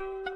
Thank you.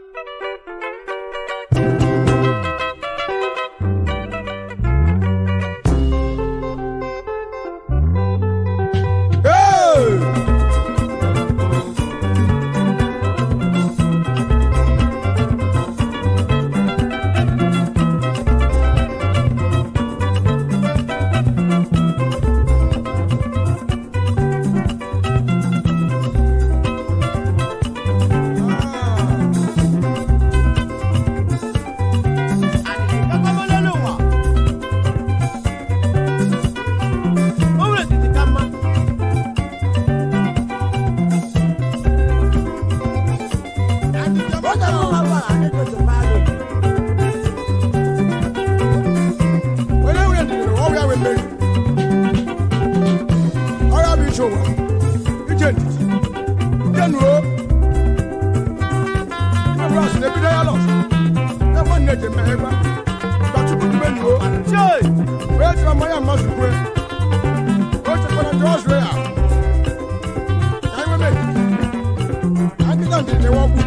ni wọ́n kú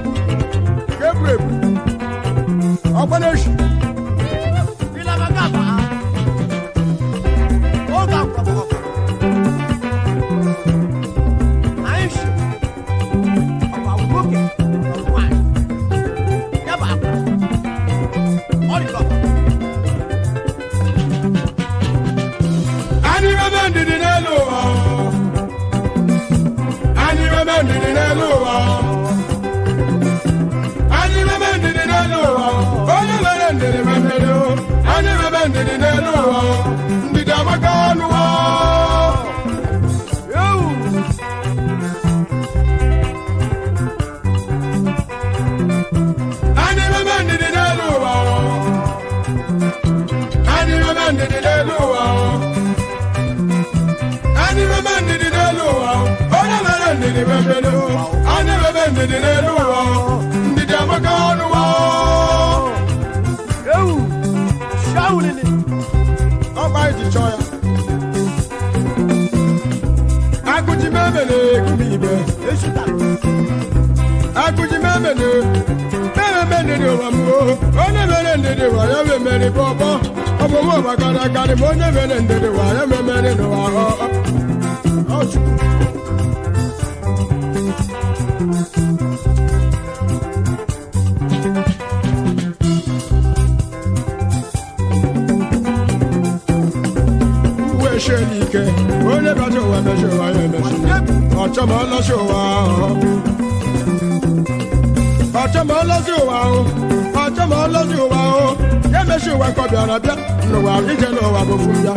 Gabriel ọgbọ́n lóṣù. Ani bɛ bɛ nidilelu wa. Akuji mẹ́mẹ́ ni mẹ́mẹ́ mẹ́ ni ni wà mú o. Ó ní mẹ́rẹ̀ ni ni wà yẹ́ mi mẹ́rin bọ́ bọ́. Ọmọ mú ọ̀bà kàdàkà ni mo ní mẹ́rẹ̀ ni ni wà yẹ́ mi mẹ́rin ni wà ọ́. Wẹ́ṣẹ́ ni kẹ́, ó ní bàtọ̀ wà mẹ́ṣẹ́ wà yẹ́ mẹ́ṣẹ́. ọ̀tọ́mọ lọ́sọ̀ wa ọ̀. ọ̀tọ́mọ lọ́sọ̀ wa ọ̀ ọ̀tọ́mọ lọ́sọ̀ wa ọ̀ yẹ́mẹ̀sì wa kọ̀dọ̀ àràbíà lọ́wọ́ àbíjẹ́ lọ́wọ́ àbòfò ya.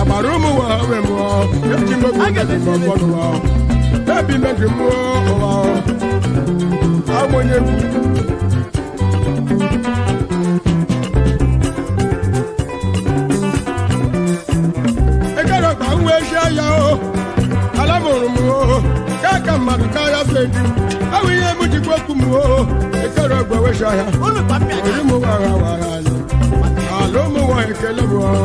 àmàrúmù wa ọ̀wẹ̀ mu ọ̀ yẹ́tí mo gbé kẹ́kẹ́ fọ́ fọ́nu wa ọ̀. bẹ́ẹ̀bi mẹ́kì mú ọ̀ wa ọ̀. àwọn yẹn kú. edu awuye mu ti gboku mu o ekele ọgbọ we ṣaya orí mu wàrà wàrà ni àló mu wọ ekele mu ọ.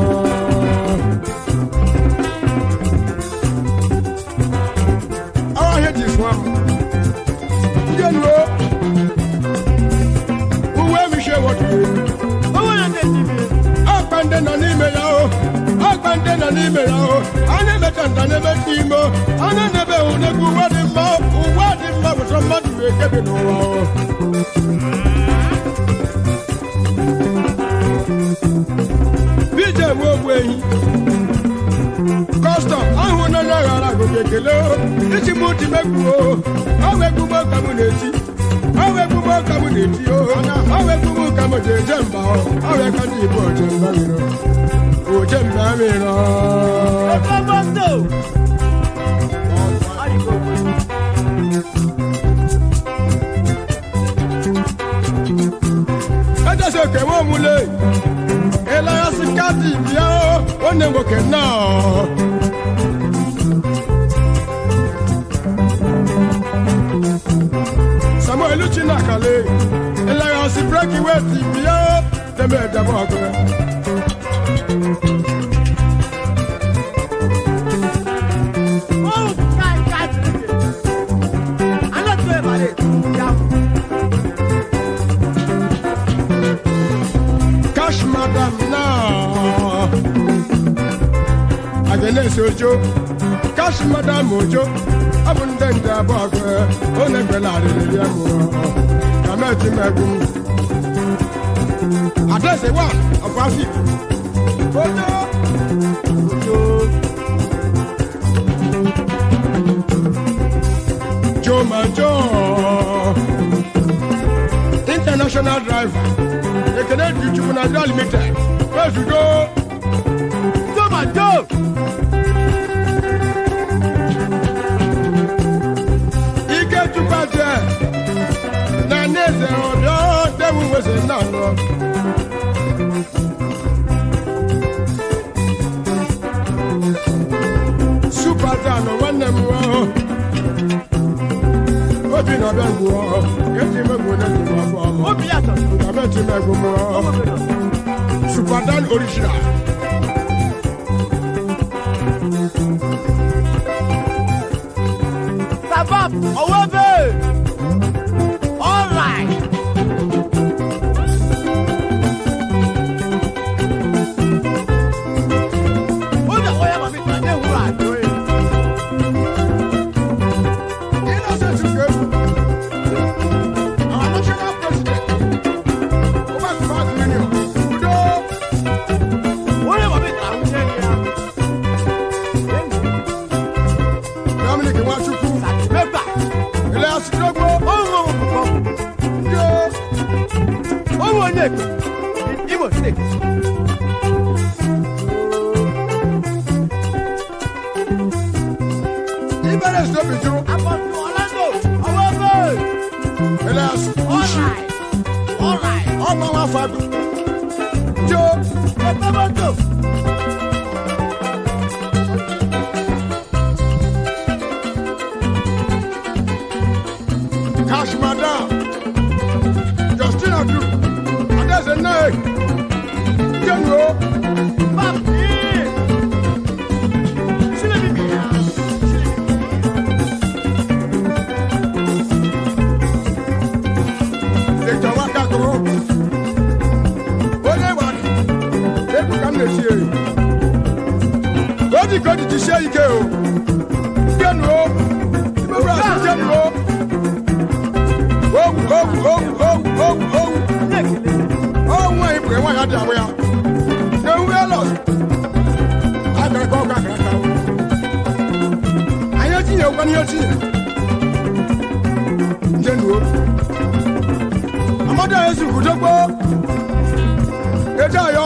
awa he di fún ọ yé nu o uwe mi ṣe wọ tuyo mi. owó yẹn tẹ̀ sí mi. ọ̀pẹ̀ ń dènà ní ìmẹ̀yà o ọ̀pẹ̀ ń dènà ní ìmẹ̀yà o. kanda n'ebe ndị imo a na-enebe onegwu uwe dị mma uwe dị mma bụcha mmadụ ekebi n'ụwa bije bụ ogbu ehi kọstọm ahụ na onye aghara agụgụ ekele iji m dị megbuo ọwa egbugbo ka mụ na-eti ọwa egbugbo ka mụ na-eti ọwa egbugbo ka mụ ji eje mba ọwa ka ndị igbo je mba wò jẹ́ mi máa mi ràn. ẹgbẹ́ pásítọ̀. ẹjọ́ ṣe kẹ̀wé òmùlé ìlànà síkáàtì ìbíyá ó ní gòkè náà. samuel chinakale ìlànà sí bírèkì wẹ́ẹ̀tì ìbíyá tẹ̀mẹ̀ ẹ̀dàbọ̀ ọ̀gbẹ́. Cash, madam, agẹlẹsẹ ojo káṣí mọdàmù ojo abúndẹ̀ǹdẹ̀ abọ́ ọ̀fẹ́ ó lè gbẹ̀lẹ̀ àrẹ̀lẹ̀ yẹ mú ọ kàmẹ́ẹ̀tì mẹ́gun. àdẹ́sẹ̀ wà ọ̀fọ̀ àfíì international driver ekele dutu mu nigeria limited wey to Joe, jọba jọ. pata no nwanne m obi na ọbịa ngwu eji megwu onye ngwu afọ ọma eji megwu m supadan original Sabab, ọwọ́ state in Imo state. Ìbẹ̀rẹ̀ sọ̀bi dúró. Àbọ̀dún Orlando ọwọ́ bẹ́ẹ̀. Ilẹ̀ Ṣùkúṣì. Ọmọ wa fàdùn. Jó ẹgbẹ́ mọ́tò. Cash madam. yẹ ike o jẹnu o ìbẹ̀wò àti jẹnu o owu owu owu owu owu owu owu ẹyin bùkẹ́ wọn yà dà wíyà ewu yẹ lọ àgbẹ̀rẹ̀ kọ́ ọ̀gá àgbẹ̀rẹ̀ kọ́ ayé tiyẹ̀ wọn ni yẹ tiyẹ̀ jẹnu o amadu ayé sùkùdógbó ètò ayọ.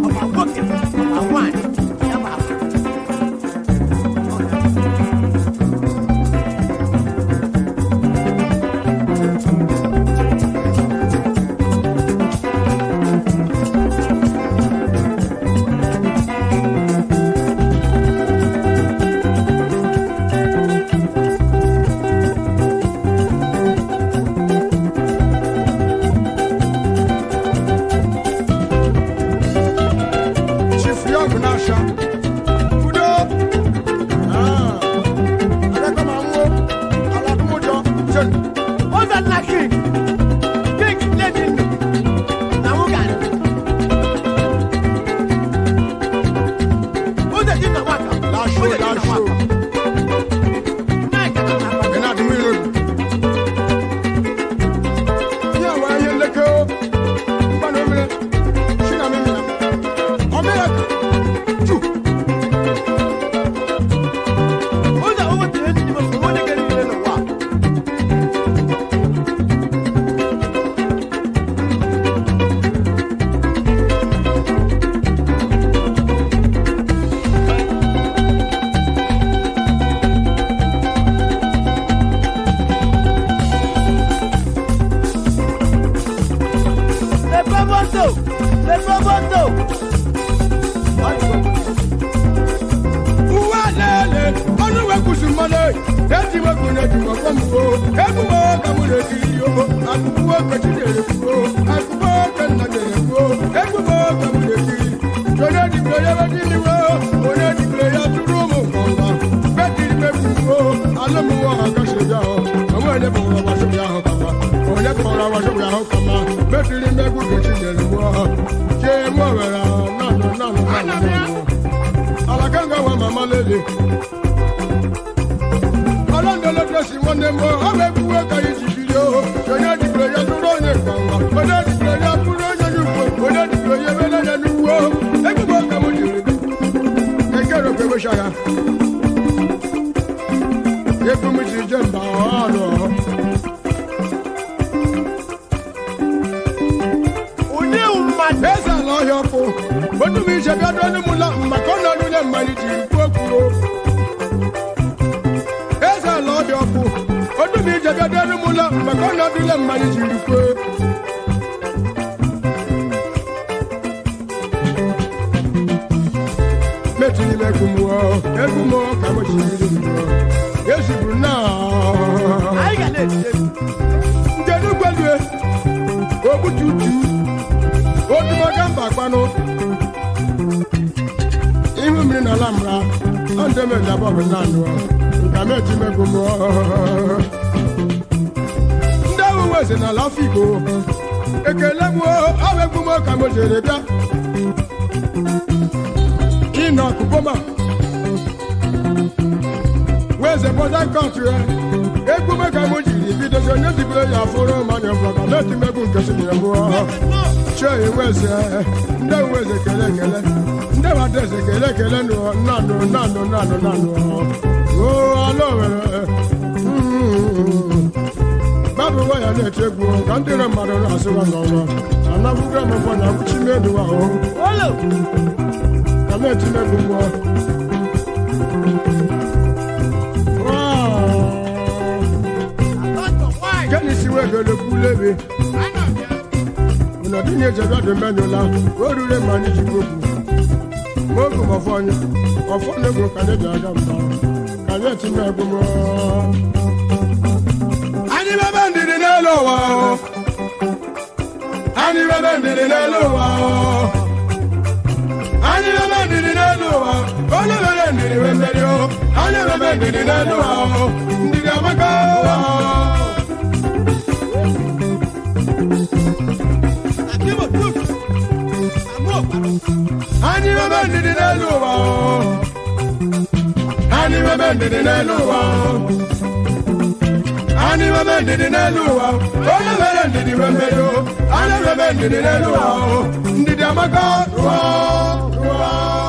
roboto, le roboto. Uwalele, onuwe kusumale, eti wekune juma kwamuo, ebuwo kamune kiriyo, akubuwo kachidere kuo, akubuwo kanadere kuo, ebuwo kamune kiri, jone dikle ya badiliwo, one dikle ya turumu konga, beti lipe kuo, alamu wa hakashida, amwele bonga basa. lele. ọlọ́dọ̀lọ́ dọ̀sí wọn ní mbọ ọbẹ̀ buwé ka yìí ti fi yó. yọ̀nyẹ́ dìbò yẹ dúró yẹ gbàngbà. ọdẹ dìbò yẹ kúrò yẹ yúgbọ. ọdẹ dìbò yẹ bẹ́ẹ̀ lẹ́nu wó. ẹgbẹ́ bọ́ kàmú dìbò. kẹ̀kẹ́ rẹ̀ pé kó ṣara. yẹ mi ti jẹ́ mbà ọ̀ lọ. òní ìwùmà tẹ́sán lọ́yọ̀ fún. bó mi ṣe bí ọdún ọdún mu lọ màkọ́ lọ́dún yẹ màlì jì dúró. eze ala ọbịa ọkụ odu na ijebe dịrị m ụlọ maka ọ nọdụle mmanya jiri kwee metụrụ m egwu mụọ egwu mụọ ka m chiri mụọ eziburu na njedugwelue ogbututu odumoga mba kpanụ ihu mmiri na ala ọ̀dẹ́ mi ìjàbọ̀ mi náà nù ọ́ nǹka méjì mi gbogbo ọ́. ndị ahụ wezi na lafigbo ekele m ọwa egwu m ka m jere bịa inok boma weze bọda kọntrị egwu m ka m jiri bidozi onye dibụro ya fụrụ manya ọbụla na eti m egwu nke sinyere mụọ chee weze ndị ahụ weze kele e dese kele kele nụ nanụ nanụ nanụ nanụ o ala owere babụ waya na-ete egwu ka ndị re mmadụ na-asụwa n'ọnwa anabụgra m mgbọ na akwụchi m o ka na-etimegbu anyị ji ọfọ ni ọfọ n'egwu ka anyị ji aga mba ka anyị eti mma egwu mụọ. anyị bebe ndidi n'elu ụwa o anyị bebe ndidi n'elu ụwa anyị bebe ndidi n'elu ụwa onye bebe ndidi wetari o anyị bebe ndidi n'elu ụwa o amaka ụwa bẹ bẹ dìde nínú wa ani bẹ bẹ dìde nínú wa olu bẹ bẹ dìde bẹ bẹ do ale bẹ bẹ dìde nínú wa ndidi amaka ruwa ruwa.